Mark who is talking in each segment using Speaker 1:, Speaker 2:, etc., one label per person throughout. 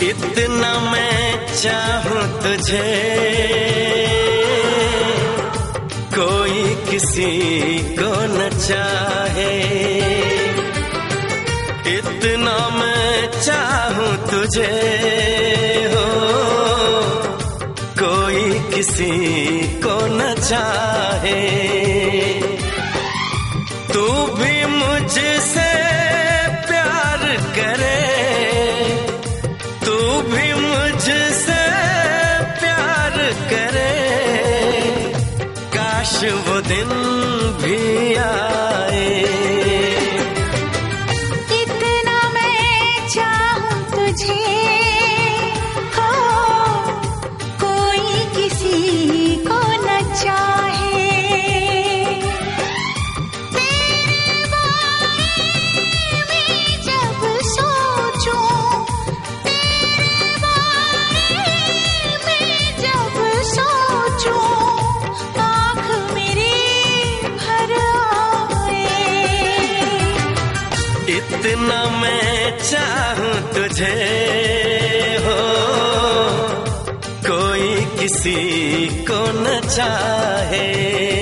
Speaker 1: कितना मैं चाहूँ तुझे। कोई किसी को न चाहे। इतना मैं चाहूँ तुझे, हो। कोई किसी को न चाहे। तू भी मुझसे काश वो दिन भी आए।
Speaker 2: इतना मैं चाहूँ तुझे हो। कोई किसी को न चाहे।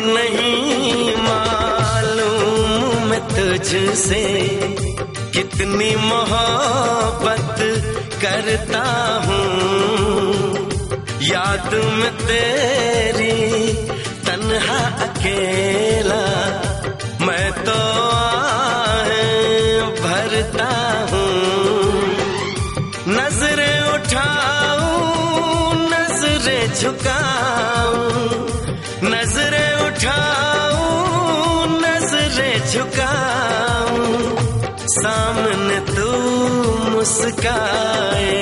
Speaker 1: नहीं मालूम मैं तुझसे कितनी मोहब्बत करता हूँ। याद में तेरी तन्हा अकेला मैं तो भरता हूँ। नज़रें उठाऊं, नज़रें झुकाऊं उठाऊं नज़रें झुकाऊं सामने तू मुस्काए।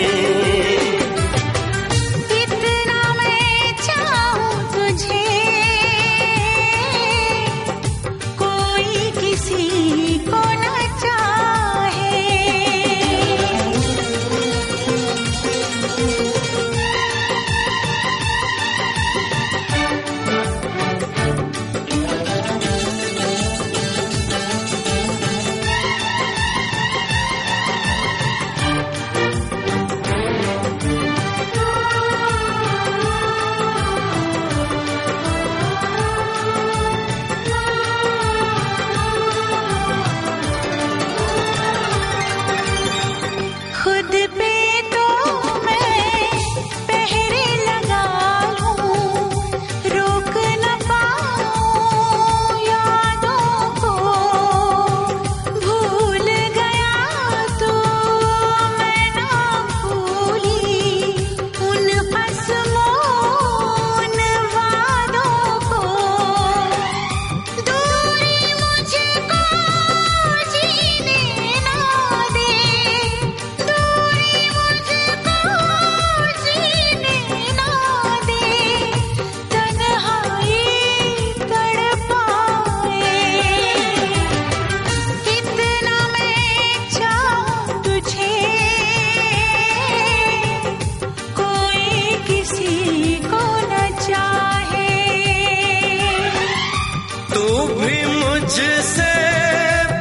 Speaker 1: मुझसे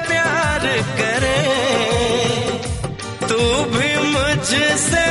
Speaker 1: प्यार करे तू भी मुझसे